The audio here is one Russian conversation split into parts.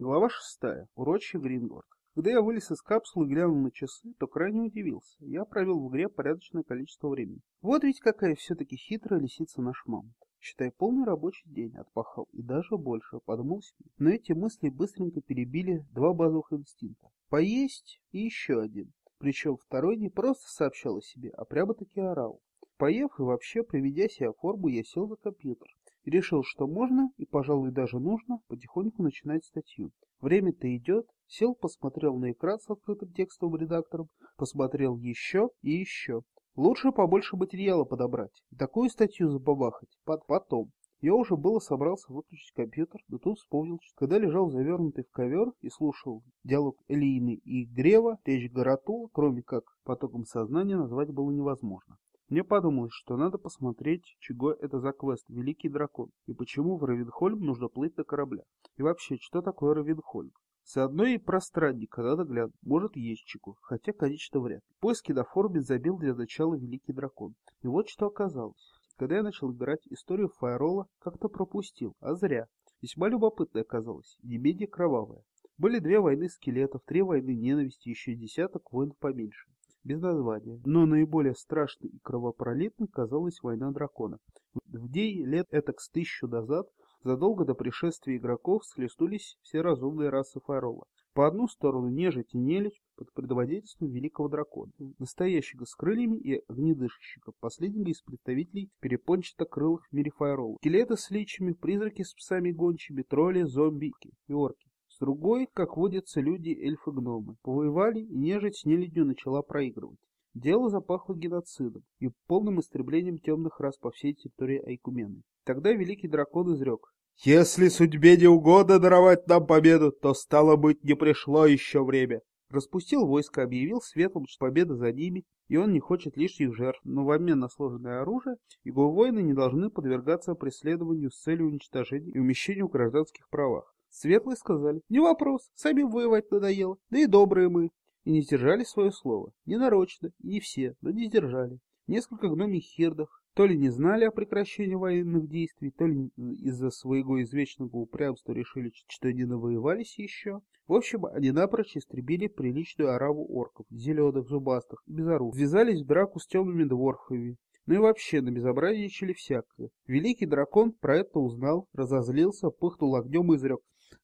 Глава шестая. Урочье Грингорд. Когда я вылез из капсулы и глянул на часы, то крайне удивился. Я провел в игре порядочное количество времени. Вот ведь какая все-таки хитрая лисица наш мамонт. Считай, полный рабочий день отпахал, и даже больше, подумал себе. Но эти мысли быстренько перебили два базовых инстинкта. Поесть и еще один. Причем второй не просто сообщал о себе, а прямо-таки орал. Поев и вообще приведя себя в форму, я сел за компьютер решил, что можно и, пожалуй, даже нужно потихоньку начинать статью. Время-то идет, сел, посмотрел на экран с открытым текстовым редактором, посмотрел еще и еще. Лучше побольше материала подобрать и такую статью забабахать. Под потом. Я уже было собрался выключить компьютер, да тут вспомнил, что когда лежал завернутый в ковер и слушал диалог Элины и Грева, речь Гаратула, кроме как потоком сознания, назвать было невозможно. Мне подумалось, что надо посмотреть, чего это за квест «Великий дракон» и почему в Равенхольм нужно плыть на кораблях. И вообще, что такое Равенхольм? Заодно и про странника надо глянуть, может есть чего, хотя, конечно, вряд ли. Поиски на форуме забил для начала Великий дракон. И вот что оказалось. Когда я начал играть, историю Фаерола как-то пропустил, а зря. Весьма любопытная оказалась, не менее кровавая. Были две войны скелетов, три войны ненависти, еще десяток войн поменьше без названия, но наиболее страшной и кровопролитной казалась война драконов. В день лет этак с тысячу назад, задолго до пришествия игроков, схлестнулись все разумные расы Фарола. По одну сторону нежить и нелюдь под предводительством великого дракона, настоящего с крыльями и огнедышащего, последнего из представителей перепончато-крылых в мире Фарола. Скелеты с личами, призраки с псами-гончими, тролли, зомби и орки другой, как водятся люди, эльфы-гномы. Повоевали, и нежить с нелюдью начала проигрывать. Дело запахло геноцидом и полным истреблением темных рас по всей территории Айкумены. Тогда великий дракон изрек. «Если судьбе не угодно даровать нам победу, то, стало быть, не пришло еще время». Распустил войско, объявил светлым, что победа за ними, и он не хочет лишних жертв, но в обмен на сложное оружие его воины не должны подвергаться преследованию с целью уничтожения и умещения в гражданских правах. Светлые сказали, не вопрос, сами воевать надоело, да и добрые мы. И не сдержали свое слово. Не нарочно, и не все, но не сдержали. Несколько гномих хирдов то ли не знали о прекращении военных действий, то ли из-за своего извечного упрямства решили, что не навоевались еще. В общем, они напрочь истребили приличную ораву орков, зеленых, зубастых и безоружных. Ввязались в драку с темными дворфами, ну и вообще набезобразничали всякое. Великий дракон про это узнал, разозлился, пыхнул огнем и изрек.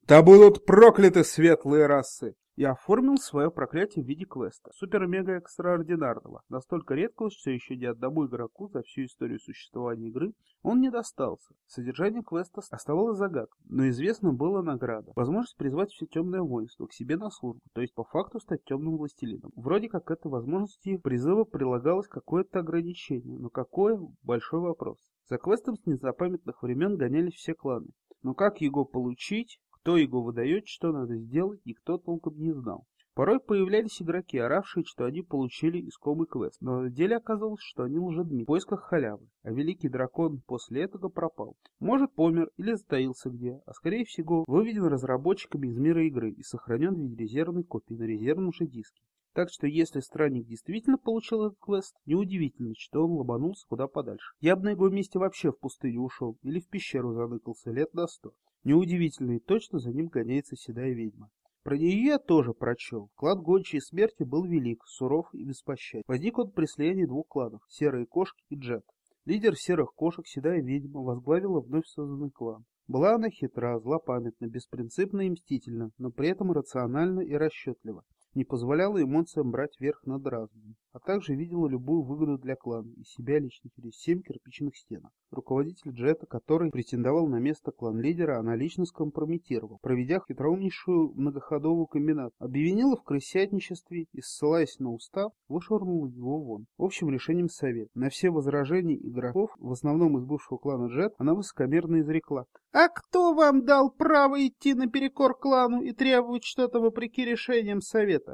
Да будут прокляты светлые расы! И оформил свое проклятие в виде квеста, супер-мега-экстраординарного, настолько редкого, что еще ни одному игроку за всю историю существования игры он не достался. Содержание квеста оставалось загадкой, но известно было награда. Возможность призвать все темное воинство к себе на службу, то есть по факту стать темным властелином. Вроде как к этой возможности призыва прилагалось какое-то ограничение, но какое – большой вопрос. За квестом с незапамятных времен гонялись все кланы. Но как его получить, кто его выдает, что надо сделать, никто толком не знал. Порой появлялись игроки, оравшие, что они получили искомый квест, но на деле оказалось, что они лжедми в поисках халявы, а великий дракон после этого пропал. Может, помер или затаился где, а скорее всего выведен разработчиками из мира игры и сохранен в виде резервной копии на резервном же диске. Так что если странник действительно получил этот квест, неудивительно, что он ломанулся куда подальше. Я бы на его месте вообще в пустыню ушел или в пещеру заныкался лет на сто. Неудивительно и точно за ним гоняется седая ведьма. Про нее я тоже прочел. Клан Гончей Смерти был велик, суров и беспощаден. Возник он при слиянии двух кланов – Серые Кошки и Джет. Лидер Серых Кошек, Седая Ведьма, возглавила вновь созданный клан. Была она хитра, злопамятна, беспринципна и мстительна, но при этом рациональна и расчетлива не позволяла эмоциям брать верх над разумом, а также видела любую выгоду для клана и себя лично через семь кирпичных стенок. Руководитель Джета, который претендовал на место клан-лидера, она лично скомпрометировала, проведя хитроумнейшую многоходовую комбинацию. Обвинила в крысятничестве и, ссылаясь на устав, вышвырнула его вон. Общим решением совет. На все возражения игроков, в основном из бывшего клана Джет, она высокомерно изрекла. «А кто вам дал право идти наперекор клану и требовать что-то вопреки решениям совета?»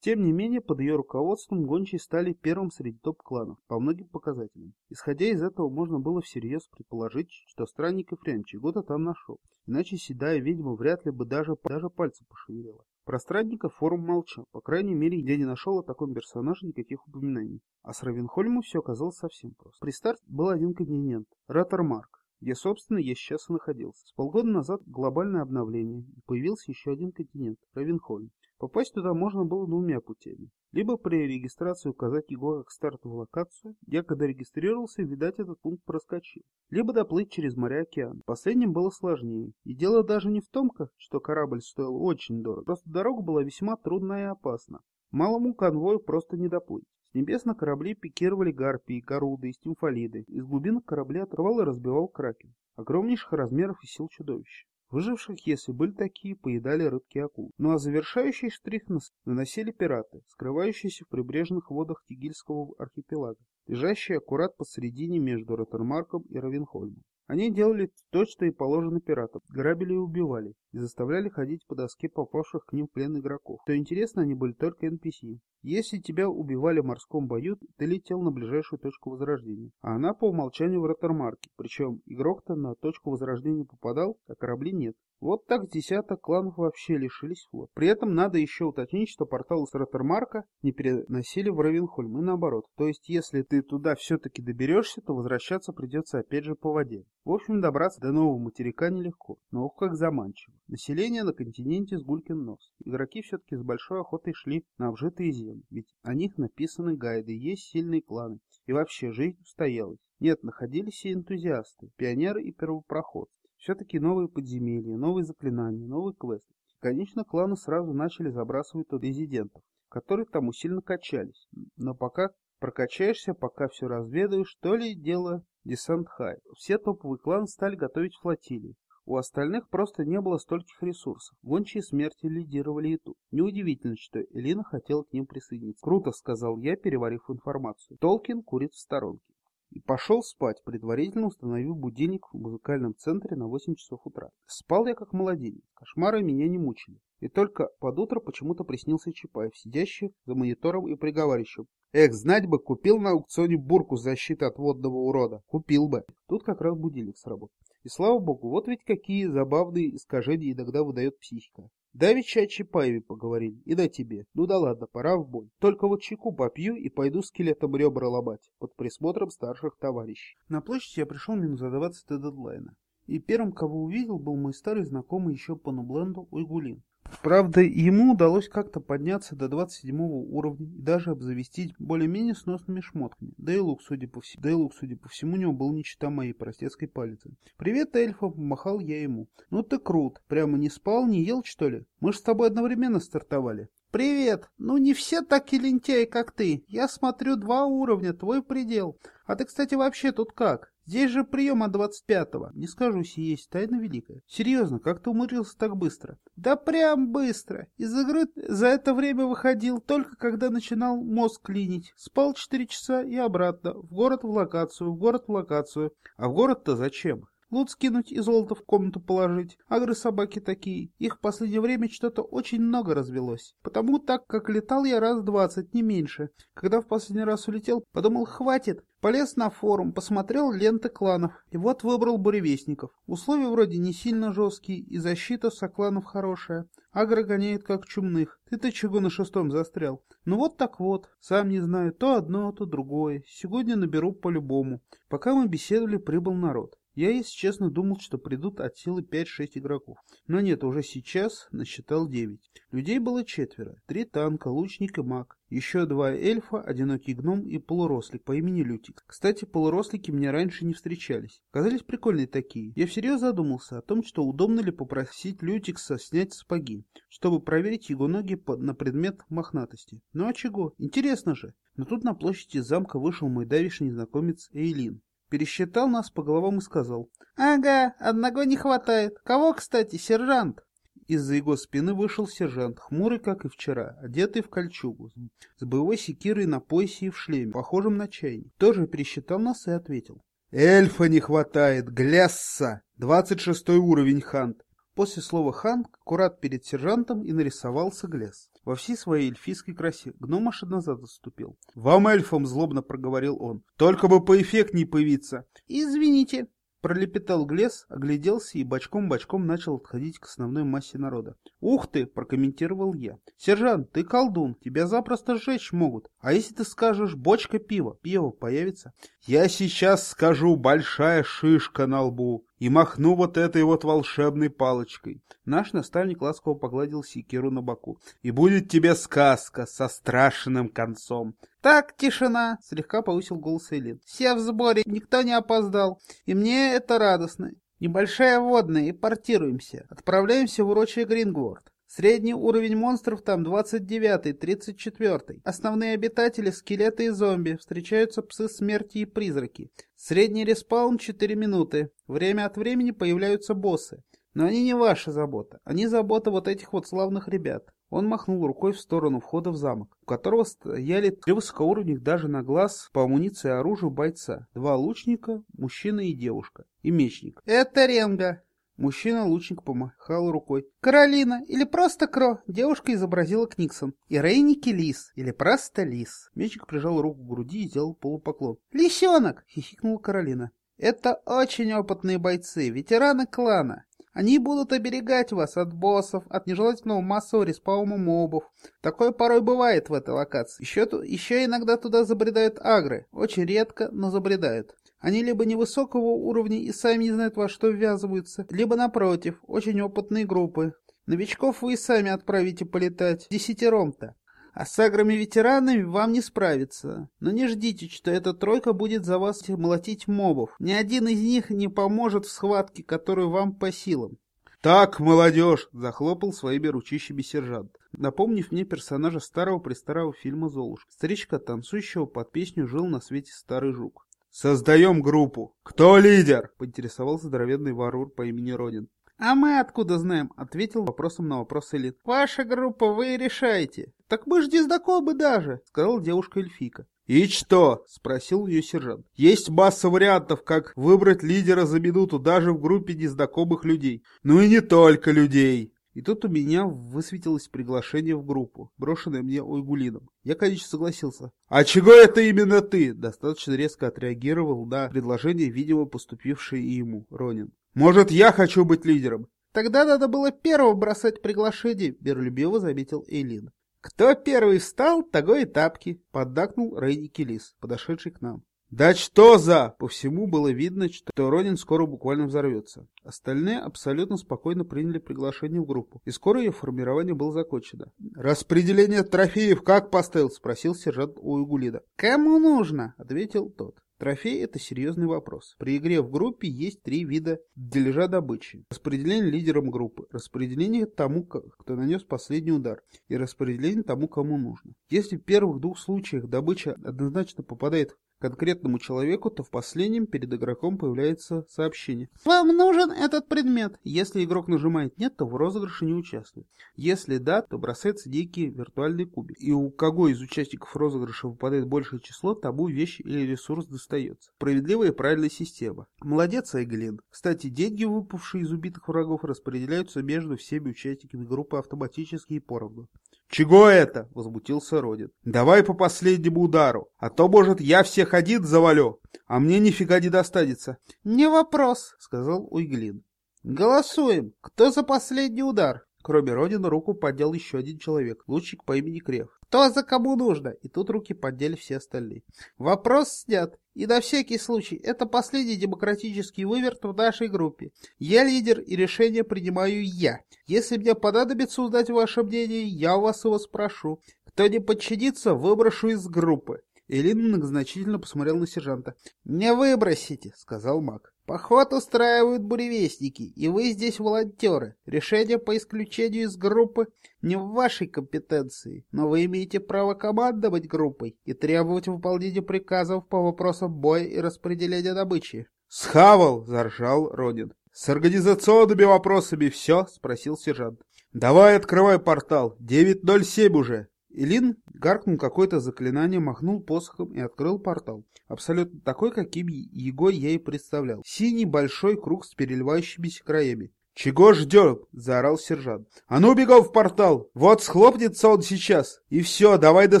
Тем не менее, под ее руководством гончие стали первым среди топ-кланов по многим показателям. Исходя из этого, можно было всерьез предположить, что странник фрян чего-то там нашел, иначе седая ведьма вряд ли бы даже, даже пальцы пошевелила. Про странника форум молчал, по крайней мере, я не нашел о таком персонаже никаких упоминаний. А с Равенхольмом все оказалось совсем просто. При старте был один континент – Раттермарк. где, собственно, я сейчас и находился. С полгода назад глобальное обновление, и появился еще один континент – Равенхольм. Попасть туда можно было двумя путями. Либо при регистрации указать его как стартовую локацию, я когда регистрировался, видать, этот пункт проскочил. Либо доплыть через моря океан. Последним было сложнее. И дело даже не в том, что корабль стоил очень дорого. Просто дорога была весьма трудная и опасна. Малому конвою просто не доплыть. С небес на корабли пикировали гарпии, коруды и стимфолиды. Из глубинок корабля отрывал и разбивал кракен. Огромнейших размеров и сил чудовища. Выживших, если были такие, поедали рыбки акул. Ну а завершающий штрих наносили пираты, скрывающиеся в прибрежных водах Тигильского архипелага, лежащие аккурат посередине между Роттермарком и Равенхольмом. Они делали то, что и положено пиратам, грабили и убивали, и заставляли ходить по доске попавших к ним в плен игроков. Что интересно, они были только NPC. Если тебя убивали в морском бою, ты летел на ближайшую точку возрождения, а она по умолчанию в Роттермарке, причем игрок-то на точку возрождения попадал, а корабли нет. Вот так десяток кланов вообще лишились флот. При этом надо еще уточнить, что портал с Роттермарка не переносили в Равенхольм и наоборот. То есть, если ты туда все-таки доберешься, то возвращаться придется опять же по воде. В общем, добраться до нового материка нелегко, но ох как заманчиво. Население на континенте с гулькин нос. Игроки все-таки с большой охотой шли на обжитые земли, ведь о них написаны гайды, есть сильные кланы, и вообще жизнь устоялась. Нет, находились и энтузиасты, пионеры и первопроходцы. Все-таки новые подземелья, новые заклинания, новые квесты. Конечно, кланы сразу начали забрасывать туда резидентов, которые там усиленно качались. Но пока прокачаешься, пока все разведаешь, то ли дело Десант Хай. Все топовые кланы стали готовить флотилии. У остальных просто не было стольких ресурсов. Гончие смерти лидировали и тут. Неудивительно, что Элина хотела к ним присоединиться. Круто, сказал я, переварив информацию. Толкин курит в сторонке и пошел спать, предварительно установив будильник в музыкальном центре на 8 часов утра. Спал я как младенец, кошмары меня не мучили. И только под утро почему-то приснился Чапаев, сидящий за монитором и приговаривающим. Эх, знать бы, купил на аукционе бурку защиты от водного урода. Купил бы. Тут как раз будильник сработал. И слава богу, вот ведь какие забавные искажения иногда выдает психика. Давеча о Чапаеве поговорили, и да тебе. Ну да ладно, пора в бой. Только вот чеку попью и пойду скелетом ребра ломать, под присмотром старших товарищей. На площадь я пришел минут за 20 до дедлайна. И первым, кого увидел, был мой старый знакомый еще по Нубленду Уйгулин. Правда, ему удалось как-то подняться до 27 уровня и даже обзавестись более-менее сносными шмотками. Да и лук, судя по всему, да и лук, судя по всему, у него был не чита моей простецкой палицы. «Привет, эльфа!» — помахал я ему. «Ну ты крут! Прямо не спал, не ел, что ли? Мы ж с тобой одновременно стартовали». «Привет! Ну не все так и лентяи, как ты. Я смотрю, два уровня, твой предел. А ты, кстати, вообще тут как?» Здесь же прием от двадцать пятого. Не скажу, си есть тайна великая. Серьезно, как ты умудрился так быстро? Да прям быстро. Из игры за это время выходил только когда начинал мозг клинить. Спал четыре часа и обратно. В город в локацию, в город в локацию. А в город-то зачем? Лут скинуть и золото в комнату положить. Агры собаки такие. Их в последнее время что-то очень много развелось. Потому так, как летал я раз двадцать, не меньше. Когда в последний раз улетел, подумал, хватит. Полез на форум, посмотрел ленты кланов. И вот выбрал буревестников. Условия вроде не сильно жесткие, и защита со кланов хорошая. Агры гоняют как чумных. Ты-то чего на шестом застрял? Ну вот так вот. Сам не знаю, то одно, то другое. Сегодня наберу по-любому. Пока мы беседовали, прибыл народ. Я, если честно, думал, что придут от силы 5-6 игроков. Но нет, уже сейчас насчитал 9. Людей было четверо. Три танка, лучник и маг. Еще два эльфа, одинокий гном и полурослик по имени Лютик. Кстати, полурослики мне раньше не встречались. Казались прикольные такие. Я всерьез задумался о том, что удобно ли попросить Лютикса снять сапоги, чтобы проверить его ноги на предмет мохнатости. Ну а чего? Интересно же. Но тут на площади замка вышел мой давишний знакомец Эйлин пересчитал нас по головам и сказал. «Ага, одного не хватает. Кого, кстати, сержант?» Из-за его спины вышел сержант, хмурый, как и вчера, одетый в кольчугу, с боевой секирой на поясе и в шлеме, похожим на чайник. Тоже пересчитал нас и ответил. «Эльфа не хватает, глясса! Двадцать шестой уровень, Хант!» После слова «хан» аккурат перед сержантом и нарисовался Глес. Во всей своей эльфийской красе гном аж назад отступил. «Вам, эльфам!» — злобно проговорил он. «Только бы по эффектней появиться!» «Извините!» Пролепетал Глес, огляделся и бочком-бочком начал отходить к основной массе народа. «Ух ты!» — прокомментировал я. «Сержант, ты колдун, тебя запросто сжечь могут. А если ты скажешь «бочка пива», пиво появится?» «Я сейчас скажу «большая шишка на лбу» и махну вот этой вот волшебной палочкой». Наш наставник ласково погладил секиру на боку. «И будет тебе сказка со страшным концом». «Так, тишина!» — слегка повысил голос Элин. «Все в сборе, никто не опоздал, и мне это радостно. Небольшая водная, и портируемся. Отправляемся в урочье Грингворд. Средний уровень монстров там 29-й, 34-й. Основные обитатели — скелеты и зомби. Встречаются псы смерти и призраки. Средний респаун — 4 минуты. Время от времени появляются боссы. Но они не ваша забота. Они забота вот этих вот славных ребят. Он махнул рукой в сторону входа в замок, у которого стояли три высокоуровневых даже на глаз по амуниции и оружию бойца. Два лучника, мужчина и девушка. И мечник. «Это Ренга!» Мужчина-лучник помахал рукой. «Каролина, или просто Кро!» Девушка изобразила Книксон. «И Рейники Лис, или просто Лис!» Мечник прижал руку к груди и сделал полупоклон. «Лисенок!» — хихикнула Каролина. «Это очень опытные бойцы, ветераны клана. Они будут оберегать вас от боссов, от нежелательного массового респаума мобов. Такое порой бывает в этой локации. Еще, еще иногда туда забредают агры. Очень редко, но забредают. Они либо невысокого уровня и сами не знают во что ввязываются, либо напротив, очень опытные группы. Новичков вы и сами отправите полетать. Десятером-то. А с аграми-ветеранами вам не справиться. Но не ждите, что эта тройка будет за вас молотить мобов. Ни один из них не поможет в схватке, которую вам по силам. «Так, молодежь!» — захлопал своими ручищами сержант, напомнив мне персонажа старого-престарого фильма «Золушка». Старичка, танцующего под песню «Жил на свете старый жук». «Создаем группу! Кто лидер?» — поинтересовался здоровенный варур по имени Родин. «А мы откуда знаем?» — ответил вопросом на вопрос Элит. «Ваша группа, вы решаете». «Так мы ж диздакобы даже», — сказала девушка-эльфика. «И что?» — спросил ее сержант. «Есть масса вариантов, как выбрать лидера за минуту даже в группе незнакомых людей. Ну и не только людей». И тут у меня высветилось приглашение в группу, брошенное мне Ойгулином. Я, конечно, согласился. «А чего это именно ты?» Достаточно резко отреагировал на предложение, видимо, поступившее ему, Ронин. Может, я хочу быть лидером? Тогда надо было первого бросать приглашение, миролюбиво заметил Эйлин. Кто первый встал, того и тапки, поддакнул Рейни Келис, подошедший к нам. Да что за? По всему было видно, что Ронин скоро буквально взорвется. Остальные абсолютно спокойно приняли приглашение в группу, и скоро ее формирование было закончено. «Распределение трофеев как поставил?» — спросил сержант Уйгулида. «Кому нужно?» — ответил тот. Трофей – это серьезный вопрос. При игре в группе есть три вида дележа добычи. Распределение лидером группы, распределение тому, кто нанес последний удар, и распределение тому, кому нужно. Если в первых двух случаях добыча однозначно попадает конкретному человеку, то в последнем перед игроком появляется сообщение. Вам нужен этот предмет. Если игрок нажимает «нет», то в розыгрыше не участвует. Если да, то бросается некий виртуальный кубик. И у кого из участников розыгрыша выпадает большее число, тому вещь или ресурс достается. Справедливая и правильная система. Молодец, Айглин. Кстати, деньги, выпавшие из убитых врагов, распределяются между всеми участниками группы автоматически и поровну. «Чего это?» — возмутился Родин. «Давай по последнему удару, а то, может, я всех один завалю, а мне нифига не достанется». «Не вопрос», — сказал Уйглин. «Голосуем. Кто за последний удар?» Кроме Родина руку поднял еще один человек, лучник по имени Крев. «Кто за кому нужно?» И тут руки подняли все остальные. «Вопрос снят. И на всякий случай, это последний демократический выверт в нашей группе. Я лидер, и решение принимаю я. Если мне понадобится узнать ваше мнение, я у вас его спрошу. Кто не подчинится, выброшу из группы». Элин многозначительно посмотрел на сержанта. «Не выбросите», — сказал маг. Поход устраивают буревестники, и вы здесь волонтеры. Решение по исключению из группы не в вашей компетенции, но вы имеете право командовать группой и требовать выполнения приказов по вопросам боя и распределения добычи. «Схавал!» — заржал Родин. «С организационными вопросами все?» — спросил сержант. «Давай открывай портал. 9.07 уже. Илин гаркнул какое-то заклинание, махнул посохом и открыл портал. Абсолютно такой, каким его я и представлял. Синий большой круг с переливающимися краями. «Чего ждем?» — заорал сержант. «А ну, бегом в портал! Вот схлопнется он сейчас! И все, давай до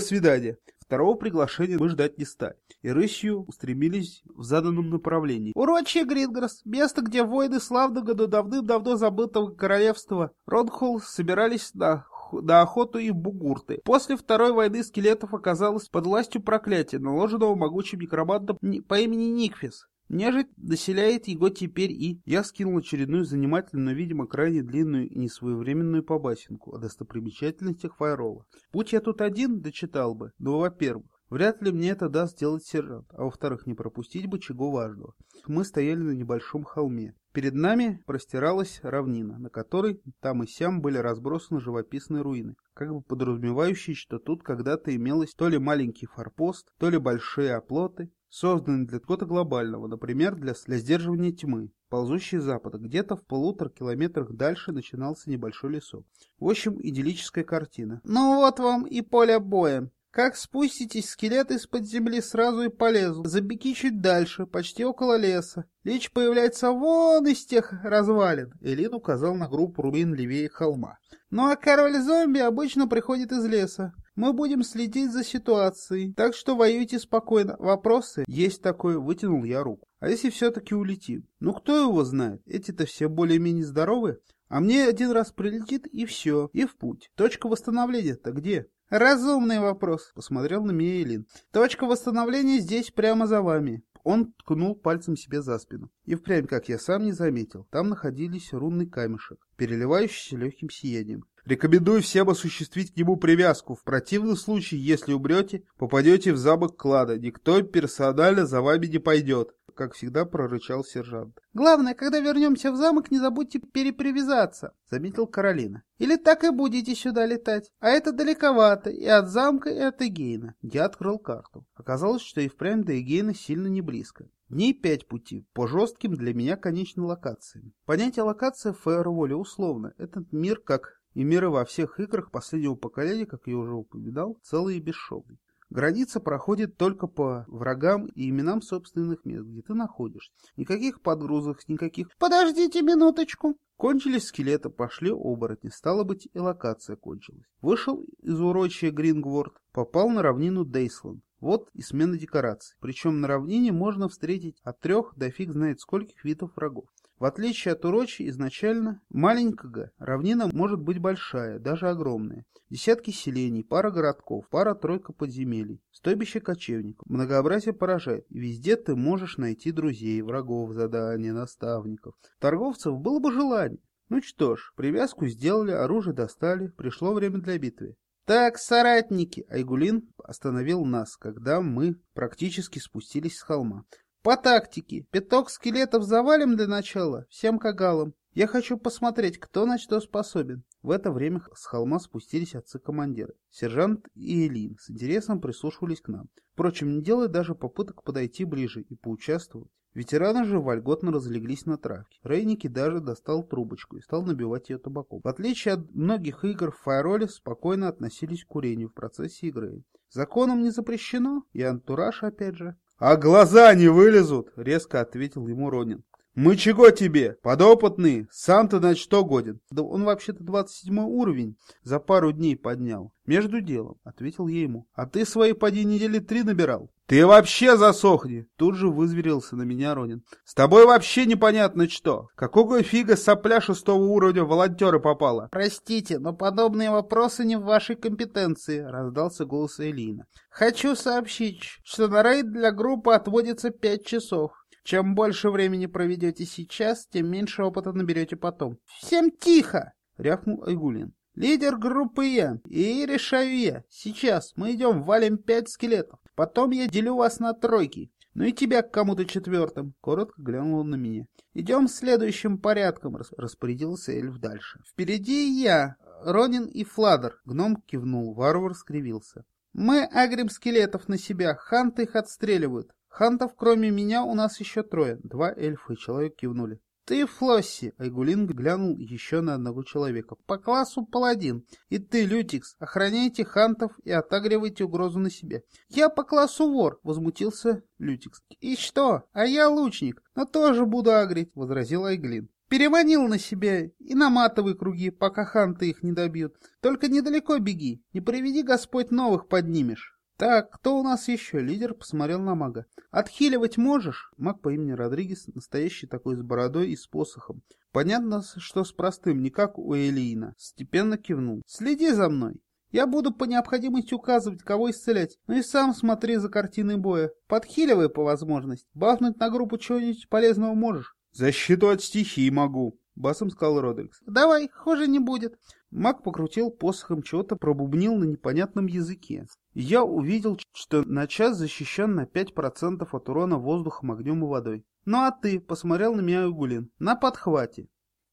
свидания!» Второго приглашения мы ждать не стали, и рысью устремились в заданном направлении. Урочье Гринграсс, место, где воины славного, но давным-давно забытого королевства Ронхолл собирались на на охоту и бугурты. После Второй войны скелетов оказалось под властью проклятия, наложенного могучим некромантом по имени Никфис. Нежить населяет его теперь и... Я скинул очередную занимательную, но, видимо, крайне длинную и несвоевременную побасенку о достопримечательностях Файрола. Будь я тут один, дочитал бы. Но, во-первых, Вряд ли мне это даст сделать сержант, а во-вторых, не пропустить бы чего важного. Мы стояли на небольшом холме. Перед нами простиралась равнина, на которой там и сям были разбросаны живописные руины, как бы подразумевающие, что тут когда-то имелось то ли маленький форпост, то ли большие оплоты, созданные для чего-то глобального, например, для, для сдерживания тьмы, ползущей с запада. Где-то в полутора километрах дальше начинался небольшой лесок. В общем, идиллическая картина. «Ну вот вам и поле боя», как спуститесь, скелет из-под земли сразу и полезут. Забеги чуть дальше, почти около леса. Лич появляется вон из тех развалин. Элин указал на группу руин левее холма. Ну а король-зомби обычно приходит из леса. Мы будем следить за ситуацией, так что воюйте спокойно. Вопросы? Есть такое, вытянул я руку. А если все-таки улетим? Ну кто его знает? Эти-то все более-менее здоровы. А мне один раз прилетит и все, и в путь. Точка восстановления-то где? «Разумный вопрос», — посмотрел на меня Элин. «Точка восстановления здесь прямо за вами». Он ткнул пальцем себе за спину. И впрямь, как я сам не заметил, там находились рунный камешек, переливающийся легким сиянием. Рекомендую всем осуществить к нему привязку. В противном случае, если умрете, попадете в замок клада. Никто персонально за вами не пойдет как всегда прорычал сержант. «Главное, когда вернемся в замок, не забудьте перепривязаться», — заметил Каролина. «Или так и будете сюда летать. А это далековато и от замка, и от Эгейна». Я открыл карту. Оказалось, что и впрямь до Эгейна сильно не близко. Дней пять пути, по жестким для меня конечным локациям. Понятие локация в Фаерволе условно. Этот мир, как и миры во всех играх последнего поколения, как я уже упоминал, целый и бесшовный. Граница проходит только по врагам и именам собственных мест, где ты находишься. Никаких подгрузок, никаких... Подождите минуточку. Кончились скелеты, пошли оборотни. Стало быть, и локация кончилась. Вышел из урочья Грингворд, попал на равнину Дейсланд. Вот и смена декораций. Причем на равнине можно встретить от трех до фиг знает скольких видов врагов. В отличие от урочи изначально маленького, равнина может быть большая, даже огромная. Десятки селений, пара городков, пара-тройка подземелий, стойбище кочевников. Многообразие поражает, и везде ты можешь найти друзей, врагов, задания, наставников. Торговцев было бы желание. Ну что ж, привязку сделали, оружие достали, пришло время для битвы. «Так, соратники!» Айгулин остановил нас, когда мы практически спустились с холма. По тактике. Пяток скелетов завалим для начала, всем кагалам. Я хочу посмотреть, кто на что способен. В это время с холма спустились отцы-командиры. Сержант и Элин с интересом прислушивались к нам. Впрочем, не делая даже попыток подойти ближе и поучаствовать. Ветераны же вольготно разлеглись на травке. Рейники даже достал трубочку и стал набивать ее табаком. В отличие от многих игр в Файроле спокойно относились к курению в процессе игры. Законом не запрещено, и антураж опять же. «А глаза не вылезут!» — резко ответил ему Ронин. «Мы чего тебе? Подопытный? Сам-то на что годен?» «Да он вообще-то 27 уровень за пару дней поднял». «Между делом», — ответил я ему. «А ты свои поди недели три набирал?» «Ты вообще засохни!» Тут же вызверился на меня Ронин. «С тобой вообще непонятно что. Какого фига сопля шестого уровня волонтера попала?» «Простите, но подобные вопросы не в вашей компетенции», — раздался голос Элина. «Хочу сообщить, что на рейд для группы отводится пять часов. Чем больше времени проведете сейчас, тем меньше опыта наберете потом. «Всем тихо!» — рявкнул Айгулин. «Лидер группы я, и решаю я. Сейчас мы идем, валим пять скелетов. Потом я делю вас на тройки. Ну и тебя к кому-то четвертым. Коротко глянул он на меня. Идем следующим порядком, распорядился эльф дальше. Впереди я, Ронин и Фладер. Гном кивнул, варвар скривился. Мы агрим скелетов на себя, ханты их отстреливают. Хантов, кроме меня, у нас еще трое. Два эльфа и человек кивнули. Ты, Флосси, Айгулин глянул еще на одного человека. По классу паладин. И ты, Лютикс, охраняйте хантов и отагривайте угрозу на себе. Я по классу вор, возмутился Лютикс. И что? А я лучник, но тоже буду агрить, возразил Айглин. Переманил на себя и наматывай круги, пока ханты их не добьют. Только недалеко беги, не приведи Господь новых поднимешь. Так, кто у нас еще? Лидер посмотрел на мага. Отхиливать можешь? Маг по имени Родригес, настоящий такой с бородой и с посохом. Понятно, что с простым, не как у Элиина. Степенно кивнул. Следи за мной. Я буду по необходимости указывать, кого исцелять. Ну и сам смотри за картиной боя. Подхиливай по возможности. Бахнуть на группу чего-нибудь полезного можешь? Защиту от стихии могу, басом сказал Родрикс. Давай, хуже не будет. Маг покрутил посохом, чего-то пробубнил на непонятном языке. Я увидел, что на час защищен на 5% от урона воздухом, огнем и водой. Ну а ты, посмотрел на меня Угулин, на подхвате.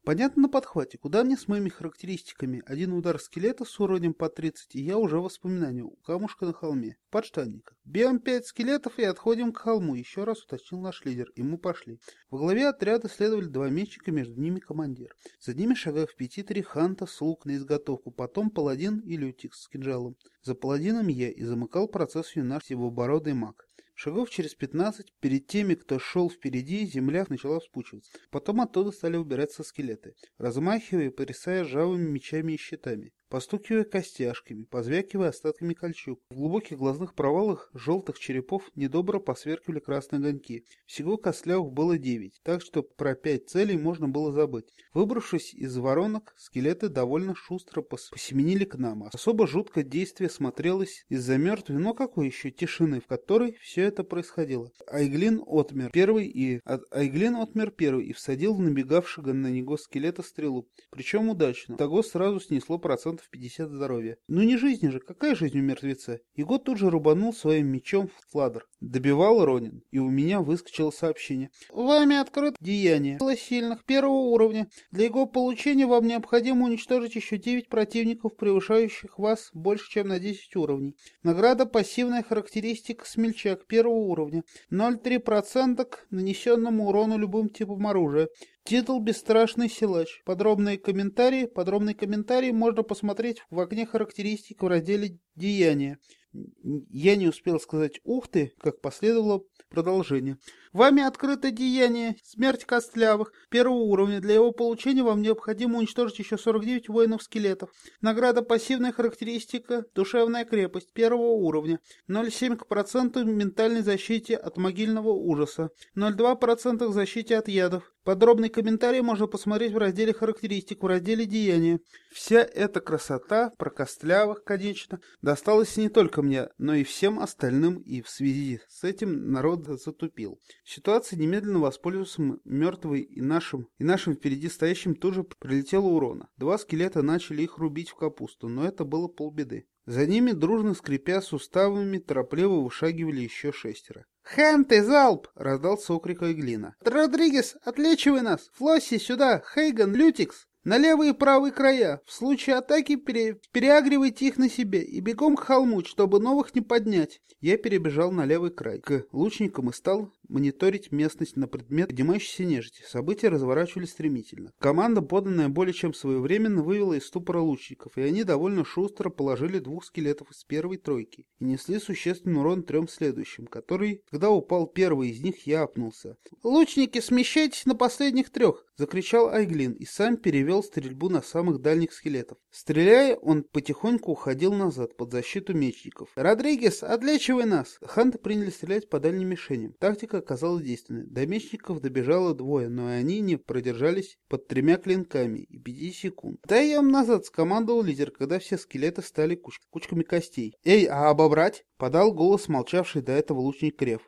Понятно на подхвате. Куда мне с моими характеристиками? Один удар скелета с уровнем по 30, и я уже воспоминания. У камушка на холме. В подштанниках. Бьем пять скелетов и отходим к холму. Еще раз уточнил наш лидер. И мы пошли. Во главе отряда следовали два мечника, между ними командир. За ними шагах в пяти три ханта с лук на изготовку. Потом паладин и лютик с кинжалом. За паладином я и замыкал процесс юнар сивобородый маг. Шагов через пятнадцать, перед теми, кто шел впереди, земля начала вспучиваться. Потом оттуда стали убираться скелеты, размахивая и порисая ржавыми мечами и щитами постукивая костяшками, позвякивая остатками кольчуг. В глубоких глазных провалах желтых черепов недобро посверкивали красные огоньки. Всего костлявых было девять, так что про пять целей можно было забыть. Выбравшись из воронок, скелеты довольно шустро пос посеменили к нам. Особо жуткое действие смотрелось из-за мертвой, но какой еще тишины, в которой все это происходило. Айглин отмер первый и... Айглин отмер первый и всадил в набегавшего на него скелета стрелу. Причем удачно. Того сразу снесло процент 50 здоровья. Ну не жизнь же, какая жизнь у мертвеца? Его тут же рубанул своим мечом в фладер. Добивал Ронин, и у меня выскочило сообщение. Вами открыт деяние сильных первого уровня. Для его получения вам необходимо уничтожить еще 9 противников, превышающих вас больше, чем на 10 уровней. Награда пассивная характеристика смельчак первого уровня. 0,3% к нанесенному урону любым типом оружия. Титул «Бесстрашный силач». Подробные комментарии. Подробные комментарии можно посмотреть в окне характеристик в разделе «Деяния». Я не успел сказать «ух ты», как последовало продолжение. Вами открыто деяние «Смерть костлявых» первого уровня. Для его получения вам необходимо уничтожить еще 49 воинов-скелетов. Награда пассивная характеристика «Душевная крепость» первого уровня. 0,7% ментальной защите от могильного ужаса. 0,2% к защите от ядов. Подробный комментарий можно посмотреть в разделе характеристик, в разделе деяния. Вся эта красота про костлявых, конечно, досталась не только мне, но и всем остальным, и в связи с этим народ затупил. Ситуация немедленно воспользовался мертвый и нашим, и нашим впереди стоящим тоже прилетело урона. Два скелета начали их рубить в капусту, но это было полбеды. За ними, дружно скрипя суставами, торопливо вышагивали еще шестеро. «Хэнты, залп!» — раздался окрик Эглина. «Родригес, отлечивай нас! Флосси, сюда! Хейган, Лютикс!» На левые и правые края. В случае атаки пере... переагривайте их на себе и бегом к холму, чтобы новых не поднять. Я перебежал на левый край к лучникам и стал мониторить местность на предмет поднимающейся нежити. События разворачивались стремительно. Команда, поданная более чем своевременно, вывела из ступора лучников, и они довольно шустро положили двух скелетов из первой тройки и несли существенный урон трем следующим, который, когда упал первый из них, я апнулся. «Лучники, смещайтесь на последних трех!» — закричал Айглин и сам перевел вел стрельбу на самых дальних скелетов. Стреляя, он потихоньку уходил назад, под защиту мечников. «Родригес, отлечивай нас!» Ханты приняли стрелять по дальним мишеням. Тактика оказалась действенной. До мечников добежало двое, но они не продержались под тремя клинками и пяти секунд. «Дай вам назад!» — скомандовал лидер, когда все скелеты стали куч кучками костей. «Эй, а обобрать?» — подал голос молчавший до этого лучник Крев.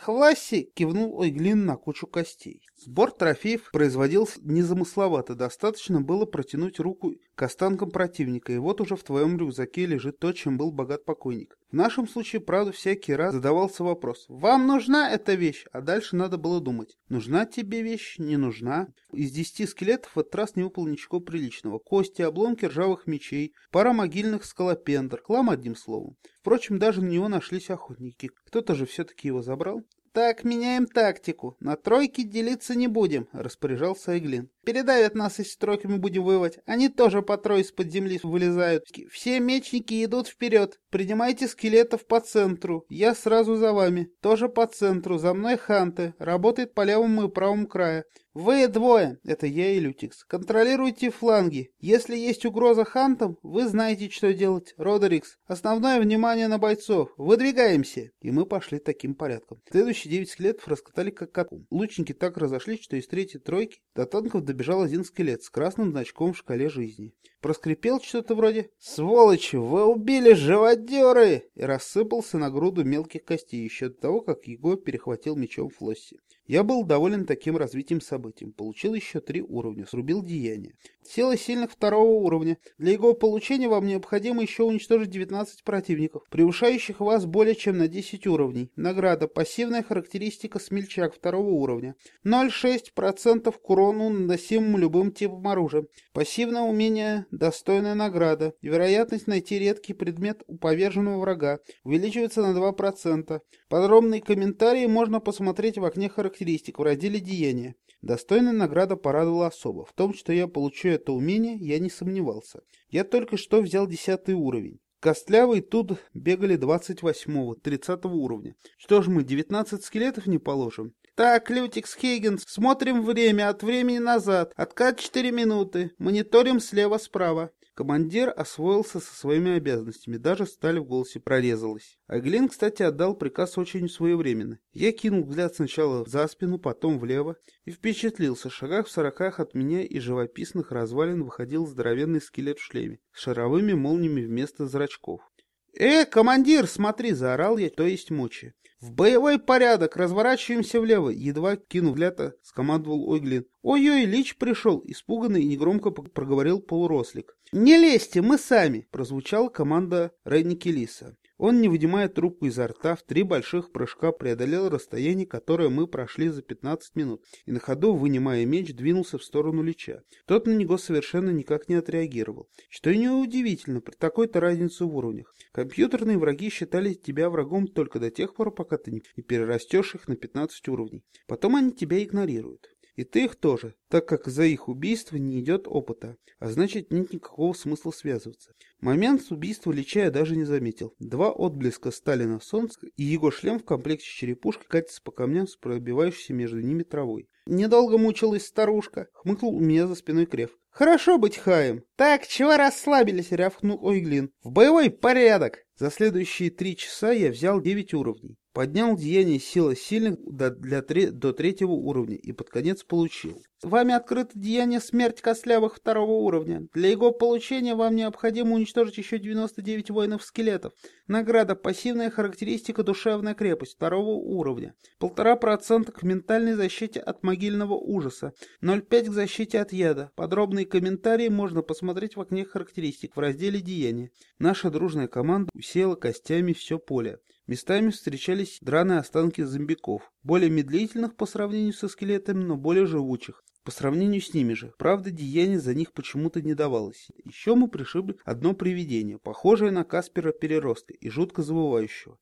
«Хваси!» — кивнул Ойглин на кучу костей. Сбор трофеев производился незамысловато, достаточно было протянуть руку к останкам противника, и вот уже в твоем рюкзаке лежит то, чем был богат покойник. В нашем случае, правда, всякий раз задавался вопрос, вам нужна эта вещь? А дальше надо было думать, нужна тебе вещь, не нужна. Из десяти скелетов в этот раз не выпало ничего приличного. Кости, обломки ржавых мечей, пара могильных скалопендр, клам одним словом. Впрочем, даже на него нашлись охотники. Кто-то же все-таки его забрал. «Так, меняем тактику. На тройке делиться не будем», — распоряжался Эглин. Передавят нас, если тройками будем воевать. Они тоже по трое из-под земли вылезают. Все мечники идут вперед. Принимайте скелетов по центру. Я сразу за вами. Тоже по центру. За мной Ханты. Работает по левому и правому краю. Вы двое, это я и Лютикс, контролируйте фланги. Если есть угроза хантам, вы знаете, что делать. Родерикс, основное внимание на бойцов. Выдвигаемся. И мы пошли таким порядком. Следующие девять скелетов раскатали как коту. Лучники так разошлись, что из третьей тройки до танков добежал один скелет с красным значком в шкале жизни. Проскрипел что-то вроде «Сволочи, вы убили живодеры!» и рассыпался на груду мелких костей еще до того, как его перехватил мечом Флосси. Я был доволен таким развитием событий. Получил еще три уровня, срубил деяние. Сила сильных второго уровня. Для его получения вам необходимо еще уничтожить 19 противников, превышающих вас более чем на 10 уровней. Награда. Пассивная характеристика смельчак второго уровня. 0,6% к урону, наносимому любым типом оружия. Пассивное умение достойная награда. Вероятность найти редкий предмет у поверженного врага увеличивается на 2%. Подробные комментарии можно посмотреть в окне характеристик в разделе «Деяния». Достойная награда порадовала особо. В том, что я получу это умение, я не сомневался. Я только что взял десятый уровень. Костлявые тут бегали 28-го, 30 уровня. Что ж мы, 19 скелетов не положим? Так, Лютикс Хейгенс, смотрим время от времени назад. Откат 4 минуты. Мониторим слева-справа. Командир освоился со своими обязанностями, даже сталь в голосе прорезалась. А Глин, кстати, отдал приказ очень своевременно. Я кинул взгляд сначала за спину, потом влево, и впечатлился. В шагах в сороках от меня и живописных развалин выходил здоровенный скелет в шлеме, с шаровыми молниями вместо зрачков. «Э, командир, смотри!» — заорал я, то есть мочи. «В боевой порядок! Разворачиваемся влево!» Едва кинув лято, скомандовал Ойглин. «Ой-ой, Лич пришел!» Испуганный и негромко проговорил полурослик. «Не лезьте, мы сами!» Прозвучала команда Рейники Лиса. Он, не вынимая трубку изо рта, в три больших прыжка преодолел расстояние, которое мы прошли за 15 минут, и на ходу, вынимая меч, двинулся в сторону Лича. Тот на него совершенно никак не отреагировал. Что и неудивительно при такой-то разнице в уровнях. Компьютерные враги считали тебя врагом только до тех пор, пока ты не перерастешь их на 15 уровней. Потом они тебя игнорируют. И ты их тоже, так как за их убийство не идет опыта, а значит нет никакого смысла связываться. Момент с убийства Лича я даже не заметил. Два отблеска стали на солнце, и его шлем в комплекте с черепушкой катится по камням с пробивающейся между ними травой. Недолго мучилась старушка, хмыкнул у меня за спиной Крев. Хорошо быть хаем. Так, чего расслабились, рявкнул Ойглин. В боевой порядок. За следующие три часа я взял девять уровней. Поднял деяние сила сильных до, для, до третьего уровня и под конец получил. Вами открыто деяние смерть костлявых второго уровня. Для его получения вам необходимо уничтожить еще 99 воинов-скелетов. Награда пассивная характеристика душевная крепость второго уровня. Полтора процента к ментальной защите от могильного ужаса. 0,5 к защите от яда. Подробные комментарии можно посмотреть в окне характеристик в разделе деяния. Наша дружная команда усеяла костями все поле. Местами встречались драные останки зомбиков, более медлительных по сравнению со скелетами, но более живучих. По сравнению с ними же, правда, деяния за них почему-то не давалось. Еще мы пришибли одно привидение, похожее на Каспера Переростка и жутко завывающего.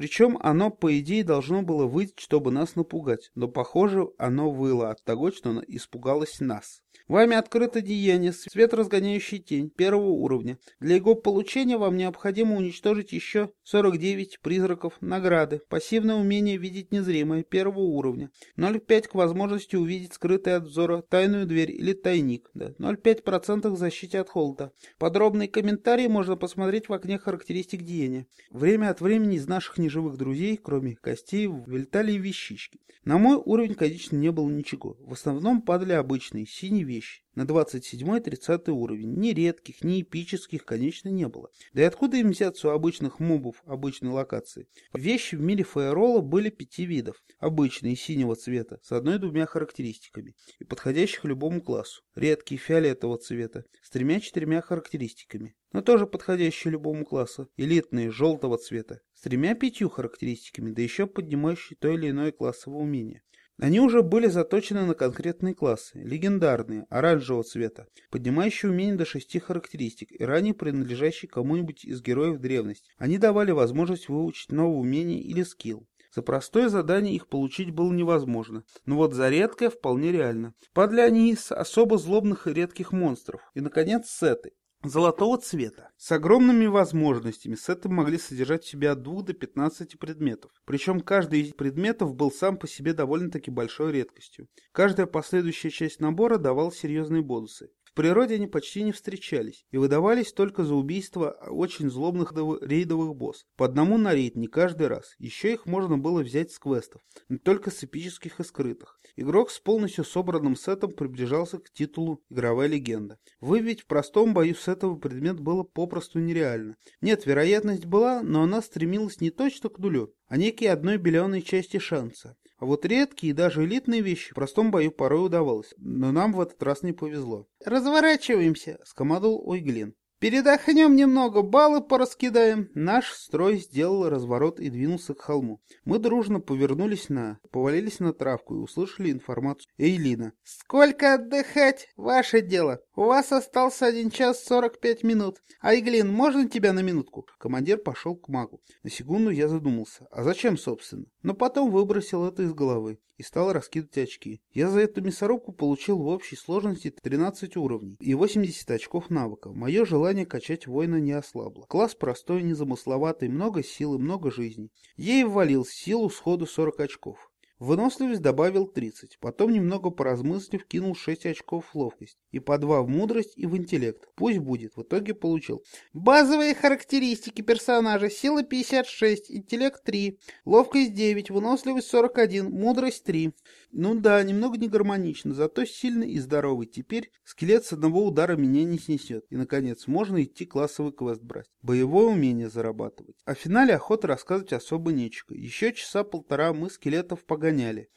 Причем оно, по идее, должно было выйти, чтобы нас напугать, но, похоже, оно выло от того, что испугалось нас. Вами открыто деяние «Свет, разгоняющий тень» первого уровня. Для его получения вам необходимо уничтожить еще 49 призраков награды. Пассивное умение видеть незримое первого уровня. 0,5 к возможности увидеть скрытый от взора тайную дверь или тайник. Да. 0,5% к защите от холода. Подробные комментарии можно посмотреть в окне характеристик деяния. Время от времени из наших неживых друзей, кроме костей, вылетали вещички. На мой уровень, конечно, не было ничего. В основном падали обычные, синие вещи. На 27-30 уровень. Ни редких, ни эпических, конечно, не было. Да и откуда им взяться у обычных мобов обычной локации? Вещи в мире фаерола были пяти видов. Обычные, синего цвета, с одной-двумя характеристиками. И подходящих любому классу. Редкие, фиолетового цвета, с тремя-четырьмя характеристиками. Но тоже подходящие любому классу. Элитные, желтого цвета, с тремя-пятью характеристиками, да еще поднимающие то или иное классовое умение. Они уже были заточены на конкретные классы, легендарные, оранжевого цвета, поднимающие умение до шести характеристик и ранее принадлежащие кому-нибудь из героев древности. Они давали возможность выучить новое умение или скилл. За простое задание их получить было невозможно, но вот за редкое вполне реально. Падли они из особо злобных и редких монстров. И, наконец, сеты. Золотого цвета. С огромными возможностями сеты могли содержать в себе от 2 до 15 предметов. Причем каждый из предметов был сам по себе довольно-таки большой редкостью. Каждая последующая часть набора давала серьезные бонусы. В природе они почти не встречались и выдавались только за убийство очень злобных рейдовых босс. По одному на рейд не каждый раз. Еще их можно было взять с квестов, но только с эпических и скрытых. Игрок с полностью собранным сетом приближался к титулу «Игровая легенда». Выявить в простом бою с этого предмет было попросту нереально. Нет, вероятность была, но она стремилась не точно к нулю, а некие одной биллионной части шанса. А вот редкие и даже элитные вещи в простом бою порой удавалось, но нам в этот раз не повезло. «Разворачиваемся!» — скомандовал Ойглин. Передохнем немного, баллы пораскидаем. Наш строй сделал разворот и двинулся к холму. Мы дружно повернулись на... повалились на травку и услышали информацию Эйлина. Сколько отдыхать? Ваше дело. У вас остался один час сорок пять минут. Айглин, можно тебя на минутку? Командир пошел к магу. На секунду я задумался. А зачем, собственно? Но потом выбросил это из головы и стал раскидывать очки. Я за эту мясорубку получил в общей сложности 13 уровней и 80 очков навыка. Мое желание качать воина не ослабло. Класс простой, незамысловатый, много силы, много жизней. Ей ввалил силу сходу 40 очков. Выносливость добавил 30, потом немного поразмыслив, кинул 6 очков в ловкость и по 2 в мудрость и в интеллект. Пусть будет, в итоге получил. Базовые характеристики персонажа. Сила 56, интеллект 3, ловкость 9, выносливость 41, мудрость 3. Ну да, немного не гармонично, зато сильный и здоровый. Теперь скелет с одного удара меня не снесет. И, наконец, можно идти классовый квест брать. Боевое умение зарабатывать. О финале охоты рассказывать особо нечего. Еще часа полтора мы скелетов погоняли.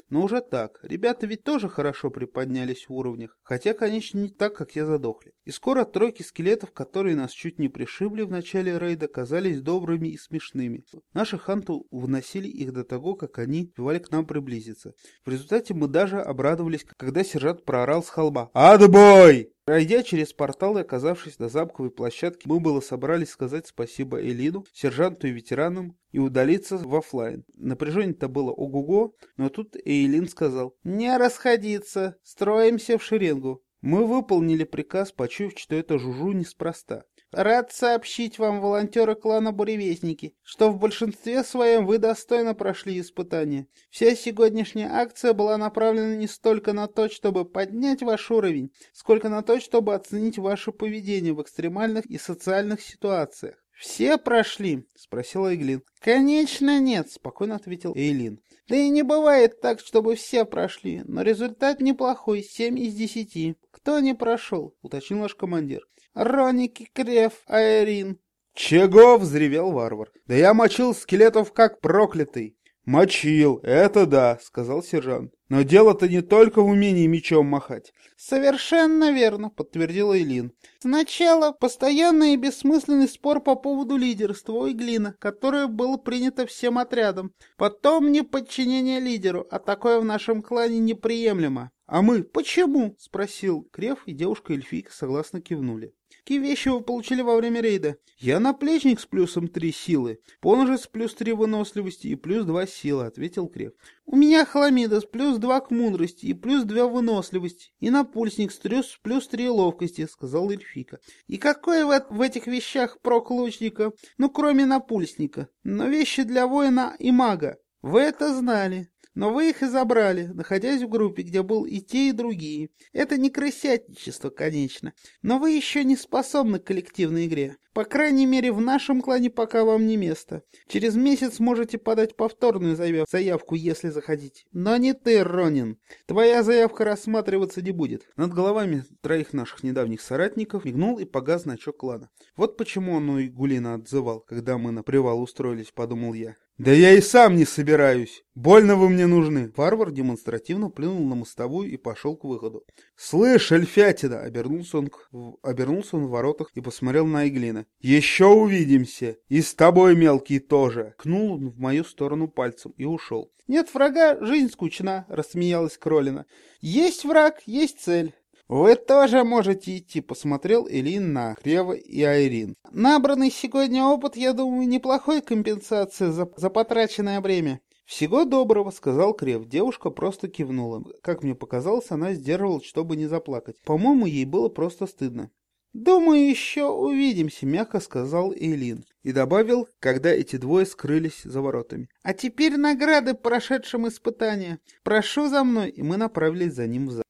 Но уже так. Ребята ведь тоже хорошо приподнялись в уровнях. Хотя, конечно, не так, как я задохли. И скоро тройки скелетов, которые нас чуть не пришибли в начале рейда, казались добрыми и смешными. Наши ханты выносили их до того, как они успевали к нам приблизиться. В результате мы даже обрадовались, когда сержант проорал с холма. «Отбой!» Пройдя через портал и оказавшись на замковой площадке, мы было собрались сказать спасибо Элину, сержанту и ветеранам и удалиться в офлайн. Напряжение-то было ого-го, но тут Эйлин сказал «Не расходиться, строимся в шеренгу». Мы выполнили приказ, почуяв, что это Жужу неспроста. Рад сообщить вам, волонтеры клана Буревестники, что в большинстве своем вы достойно прошли испытания. Вся сегодняшняя акция была направлена не столько на то, чтобы поднять ваш уровень, сколько на то, чтобы оценить ваше поведение в экстремальных и социальных ситуациях. «Все прошли?» — спросил Эйлин. «Конечно нет», — спокойно ответил Эйлин. «Да и не бывает так, чтобы все прошли, но результат неплохой, семь из десяти. Кто не прошел?» — уточнил наш командир. Роники, Крев, Айрин. «Чего?» — взревел варвар. «Да я мочил скелетов как проклятый!» «Мочил, это да», — сказал сержант. «Но дело-то не только в умении мечом махать». «Совершенно верно», — подтвердил Эйлин. «Сначала постоянный и бессмысленный спор по поводу лидерства Иглина, которое было принято всем отрядом. Потом неподчинение лидеру, а такое в нашем клане неприемлемо. «А мы почему?» — спросил Крев, и девушка-эльфийка согласно кивнули. «Какие вещи вы получили во время рейда?» «Я наплечник с плюсом три силы, поножи плюс три выносливости и плюс два силы», — ответил Крев. «У меня хламида с плюс два к мудрости и плюс два выносливости, и напульсник с трюс плюс три ловкости», — сказал эльфийка. «И какой в, в этих вещах прок лучника? Ну, кроме напульсника. Но вещи для воина и мага. Вы это знали». Но вы их и забрали, находясь в группе, где был и те, и другие. Это не крысятничество, конечно. Но вы еще не способны к коллективной игре. По крайней мере, в нашем клане пока вам не место. Через месяц можете подать повторную заявку, если захотите. Но не ты, Ронин. Твоя заявка рассматриваться не будет. Над головами троих наших недавних соратников мигнул и погас значок клана. Вот почему он и Гулина отзывал, когда мы на привал устроились, подумал я. «Да я и сам не собираюсь. Больно вы мне нужны». Варвар демонстративно плюнул на мостовую и пошел к выходу. «Слышь, эльфятина!» — обернулся он, к... обернулся он в воротах и посмотрел на Иглина. «Еще увидимся! И с тобой, мелкий, тоже!» Кнул он в мою сторону пальцем и ушел. «Нет врага, жизнь скучна», — рассмеялась Кролина. «Есть враг, есть цель». «Вы тоже можете идти», — посмотрел Элин на Крева и Айрин. «Набранный сегодня опыт, я думаю, неплохой компенсацией за, за потраченное время. «Всего доброго», — сказал Крев. Девушка просто кивнула. Как мне показалось, она сдерживалась, чтобы не заплакать. По-моему, ей было просто стыдно. «Думаю, еще увидимся», — мягко сказал Эйлин. И добавил, когда эти двое скрылись за воротами. «А теперь награды прошедшим испытания. Прошу за мной». И мы направились за ним в зал.